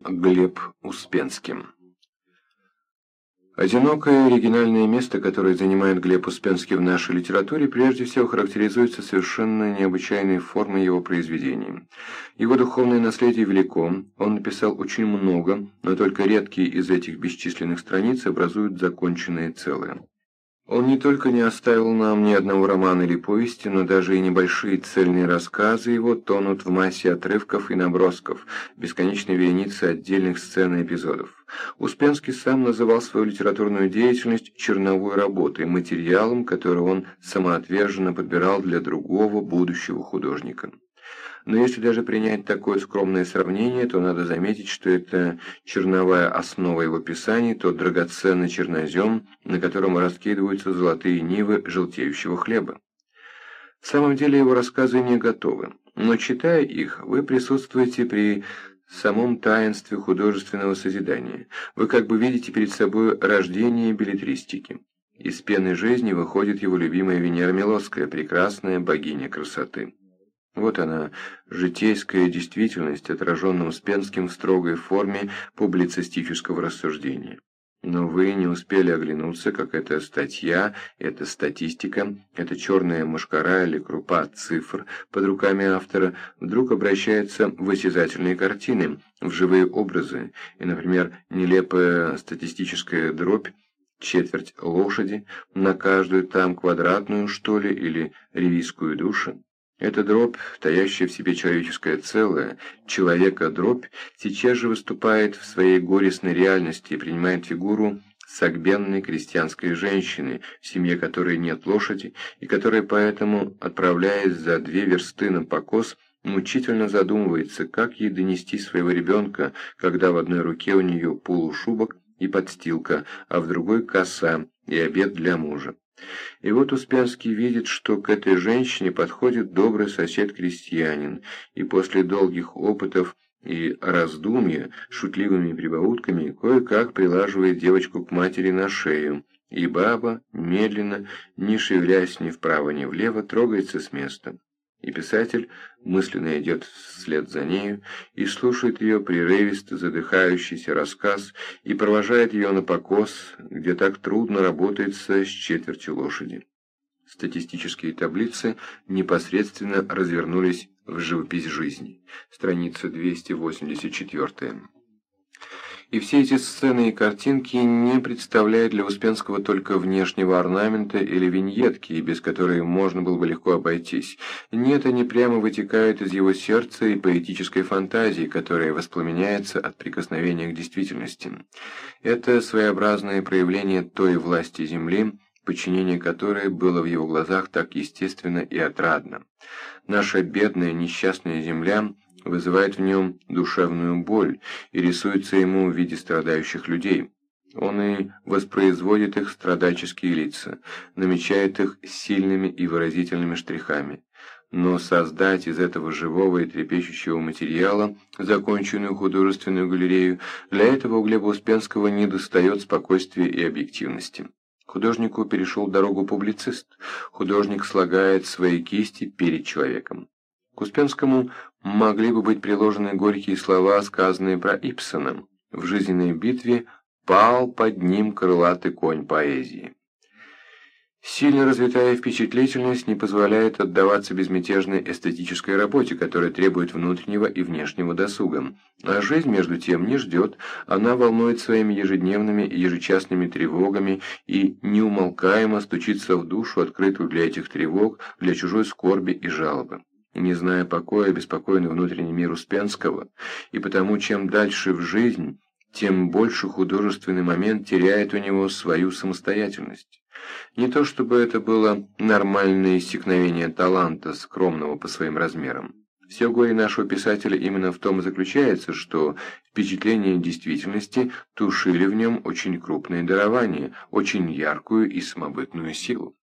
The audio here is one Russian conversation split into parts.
Глеб Успенским Одинокое оригинальное место, которое занимает Глеб Успенский в нашей литературе, прежде всего характеризуется совершенно необычайной формой его произведений. Его духовное наследие велико, он написал очень много, но только редкие из этих бесчисленных страниц образуют законченное целое. Он не только не оставил нам ни одного романа или повести, но даже и небольшие цельные рассказы его тонут в массе отрывков и набросков, бесконечной вереницы отдельных сцен и эпизодов. Успенский сам называл свою литературную деятельность черновой работой, материалом, который он самоотверженно подбирал для другого будущего художника. Но если даже принять такое скромное сравнение, то надо заметить, что это черновая основа его писаний, тот драгоценный чернозем, на котором раскидываются золотые нивы желтеющего хлеба. В самом деле его рассказы не готовы, но читая их, вы присутствуете при самом таинстве художественного созидания. Вы как бы видите перед собой рождение билетристики. Из пены жизни выходит его любимая Венера Милосская, прекрасная богиня красоты. Вот она, житейская действительность, отраженная Успенским в строгой форме публицистического рассуждения. Но вы не успели оглянуться, как эта статья, эта статистика, эта черная мушкара или крупа цифр под руками автора вдруг обращается в осязательные картины, в живые образы, и, например, нелепая статистическая дробь, четверть лошади, на каждую там квадратную, что ли, или ревизскую душу. Эта дробь, таящая в себе человеческое целое, человека-дробь, сейчас же выступает в своей горестной реальности и принимает фигуру сагбенной крестьянской женщины, в семье которой нет лошади, и которая поэтому, отправляясь за две версты на покос, мучительно задумывается, как ей донести своего ребенка, когда в одной руке у нее полушубок и подстилка, а в другой коса и обед для мужа. И вот Успенский видит, что к этой женщине подходит добрый сосед-крестьянин, и после долгих опытов и раздумья шутливыми прибаутками кое-как прилаживает девочку к матери на шею, и баба, медленно, не шевелясь ни вправо, ни влево, трогается с места и писатель мысленно идет вслед за нею и слушает ее прерывисто задыхающийся рассказ и провожает ее на покос, где так трудно работается с четвертью лошади. Статистические таблицы непосредственно развернулись в живопись жизни. Страница 284. И все эти сцены и картинки не представляют для Успенского только внешнего орнамента или виньетки, без которой можно было бы легко обойтись. Нет, они прямо вытекают из его сердца и поэтической фантазии, которая воспламеняется от прикосновения к действительности. Это своеобразное проявление той власти Земли, подчинение которой было в его глазах так естественно и отрадно. Наша бедная несчастная земля – вызывает в нем душевную боль и рисуется ему в виде страдающих людей. Он и воспроизводит их страдальческие лица, намечает их сильными и выразительными штрихами. Но создать из этого живого и трепещущего материала законченную художественную галерею, для этого у Глеба Успенского недостает спокойствия и объективности. Художнику перешел дорогу публицист. Художник слагает свои кисти перед человеком. К Успенскому могли бы быть приложены горькие слова, сказанные про Ипсона. В жизненной битве пал под ним крылатый конь поэзии. Сильно развитая впечатлительность не позволяет отдаваться безмятежной эстетической работе, которая требует внутреннего и внешнего досуга. А жизнь, между тем, не ждет, она волнует своими ежедневными и ежечасными тревогами и неумолкаемо стучится в душу, открытую для этих тревог, для чужой скорби и жалобы не зная покоя, беспокойный внутренний мир Успенского, и потому чем дальше в жизнь, тем больше художественный момент теряет у него свою самостоятельность. Не то чтобы это было нормальное иссякновение таланта, скромного по своим размерам. Все горе нашего писателя именно в том и заключается, что впечатление действительности тушили в нем очень крупные дарования, очень яркую и самобытную силу.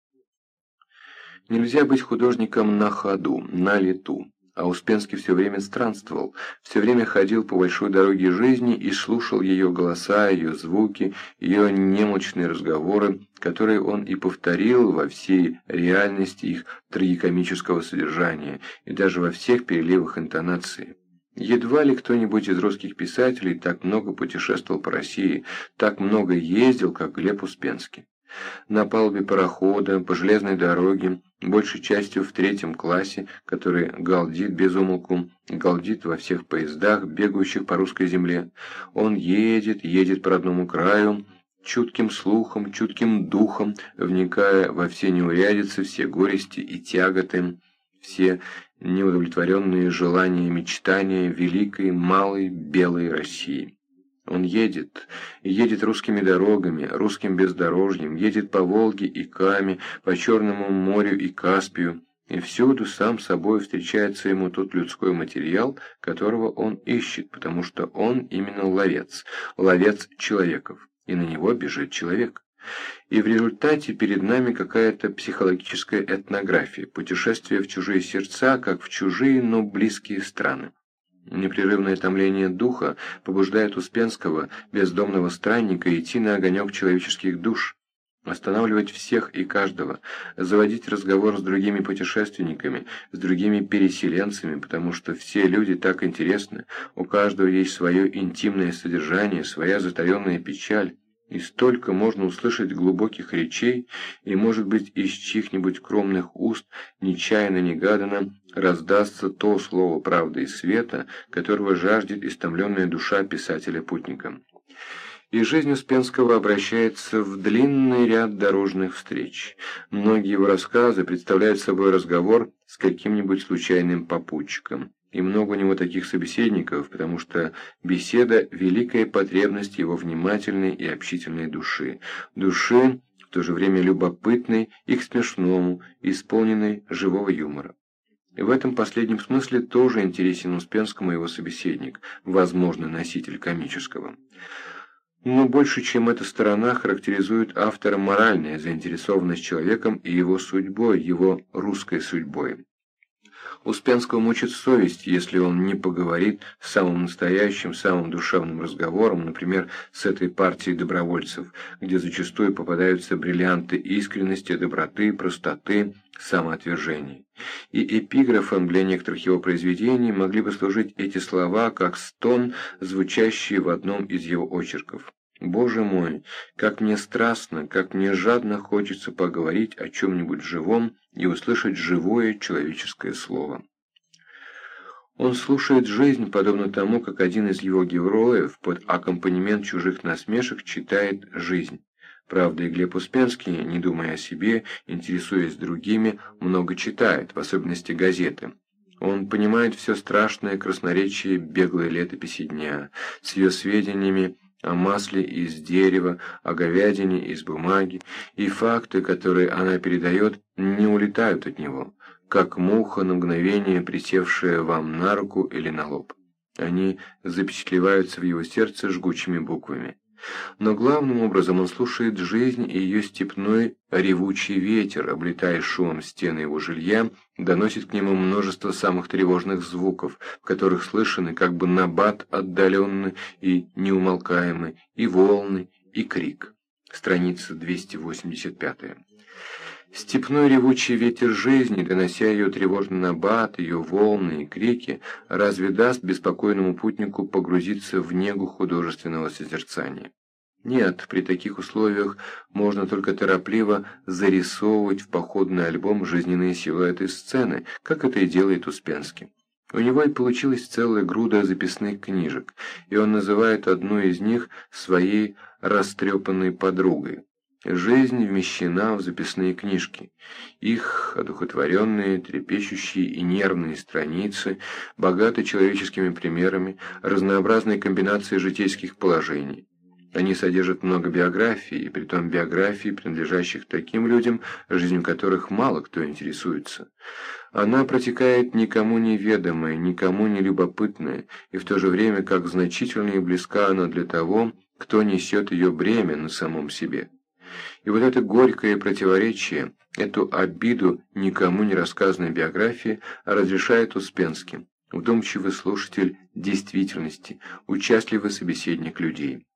Нельзя быть художником на ходу, на лету. А Успенский все время странствовал, все время ходил по большой дороге жизни и слушал ее голоса, ее звуки, ее немощные разговоры, которые он и повторил во всей реальности их трагикомического содержания и даже во всех переливах интонации. Едва ли кто-нибудь из русских писателей так много путешествовал по России, так много ездил, как Глеб Успенский. На палубе парохода, по железной дороге, большей частью в третьем классе, который галдит без умолку, галдит во всех поездах, бегающих по русской земле. Он едет, едет по родному краю, чутким слухом, чутким духом, вникая во все неурядицы, все горести и тяготы, все неудовлетворенные желания и мечтания великой, малой, белой России. Он едет, едет русскими дорогами, русским бездорожьем, едет по Волге и Каме, по Черному морю и Каспию, и всюду сам собой встречается ему тот людской материал, которого он ищет, потому что он именно ловец, ловец человеков, и на него бежит человек. И в результате перед нами какая-то психологическая этнография, путешествие в чужие сердца, как в чужие, но близкие страны. Непрерывное томление духа побуждает Успенского, бездомного странника, идти на огонек человеческих душ, останавливать всех и каждого, заводить разговор с другими путешественниками, с другими переселенцами, потому что все люди так интересны, у каждого есть свое интимное содержание, своя затаенная печаль, и столько можно услышать глубоких речей, и, может быть, из чьих-нибудь кромных уст, нечаянно-негаданно, раздастся то слово правды и света, которого жаждет истомленная душа писателя-путника. И жизнь Успенского обращается в длинный ряд дорожных встреч. Многие его рассказы представляют собой разговор с каким-нибудь случайным попутчиком. И много у него таких собеседников, потому что беседа – великая потребность его внимательной и общительной души. Души, в то же время любопытной и к смешному, исполненной живого юмора. И в этом последнем смысле тоже интересен Успенскому его собеседник, возможно, носитель комического. Но больше, чем эта сторона, характеризует автора моральная заинтересованность человеком и его судьбой, его русской судьбой. Успенского мучит совесть, если он не поговорит самым настоящим, самым душевным разговором, например, с этой партией добровольцев, где зачастую попадаются бриллианты искренности, доброты, простоты, самоотвержения. И эпиграфом для некоторых его произведений могли бы служить эти слова, как стон, звучащие в одном из его очерков. Боже мой, как мне страстно, как мне жадно хочется поговорить о чем-нибудь живом и услышать живое человеческое слово. Он слушает жизнь, подобно тому, как один из его героев под аккомпанемент чужих насмешек читает жизнь. Правда, и Глеб Успенский, не думая о себе, интересуясь другими, много читает, в особенности газеты. Он понимает все страшное красноречие беглой летописи дня, с ее сведениями о масле из дерева, о говядине из бумаги, и факты, которые она передает, не улетают от него, как муха на мгновение присевшая вам на руку или на лоб. Они запечатлеваются в его сердце жгучими буквами. Но главным образом он слушает жизнь и ее степной ревучий ветер, облетая шумом стены его жилья, доносит к нему множество самых тревожных звуков, в которых слышаны как бы набат отдаленный и неумолкаемый, и волны, и крик. Страница 285. Степной ревучий ветер жизни, донося ее тревожный набат, ее волны и крики, разве даст беспокойному путнику погрузиться в негу художественного созерцания? Нет, при таких условиях можно только торопливо зарисовывать в походный альбом жизненные силуэты сцены, как это и делает Успенский. У него и получилась целая груда записных книжек, и он называет одну из них своей растрепанной подругой. Жизнь вмещена в записные книжки. Их одухотворенные, трепещущие и нервные страницы, богаты человеческими примерами, разнообразной комбинацией житейских положений. Они содержат много биографий, и притом биографий, принадлежащих таким людям, жизнью которых мало кто интересуется. Она протекает никому неведомая, никому не любопытная, и в то же время как значительно и близка она для того, кто несет ее бремя на самом себе. И вот это горькое противоречие, эту обиду никому не рассказанной биографии разрешает Успенский, вдумчивый слушатель действительности, участливый собеседник людей.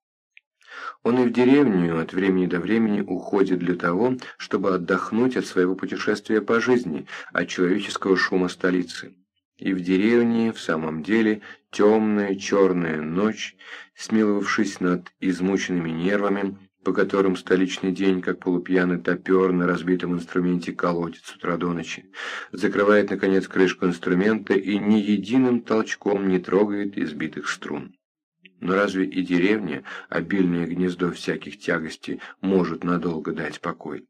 Он и в деревню от времени до времени уходит для того, чтобы отдохнуть от своего путешествия по жизни, от человеческого шума столицы. И в деревне в самом деле темная черная ночь, смиловавшись над измученными нервами, по которым столичный день, как полупьяный топер на разбитом инструменте колотит с утра до ночи, закрывает, наконец, крышку инструмента и ни единым толчком не трогает избитых струн. Но разве и деревня, обильное гнездо всяких тягостей, может надолго дать покой?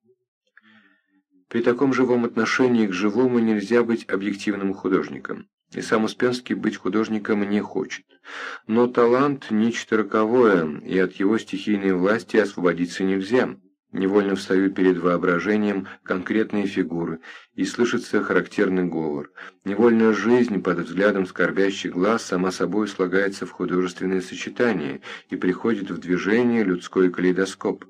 При таком живом отношении к живому нельзя быть объективным художником. И сам Успенский быть художником не хочет. Но талант – нечто роковое, и от его стихийной власти освободиться нельзя. Невольно встают перед воображением конкретные фигуры, и слышится характерный говор. Невольная жизнь под взглядом скорбящих глаз сама собой слагается в художественное сочетание и приходит в движение людской калейдоскоп.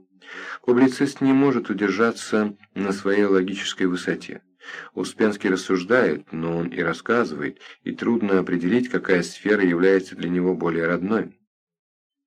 Публицист не может удержаться на своей логической высоте. Успенский рассуждает, но он и рассказывает, и трудно определить, какая сфера является для него более родной.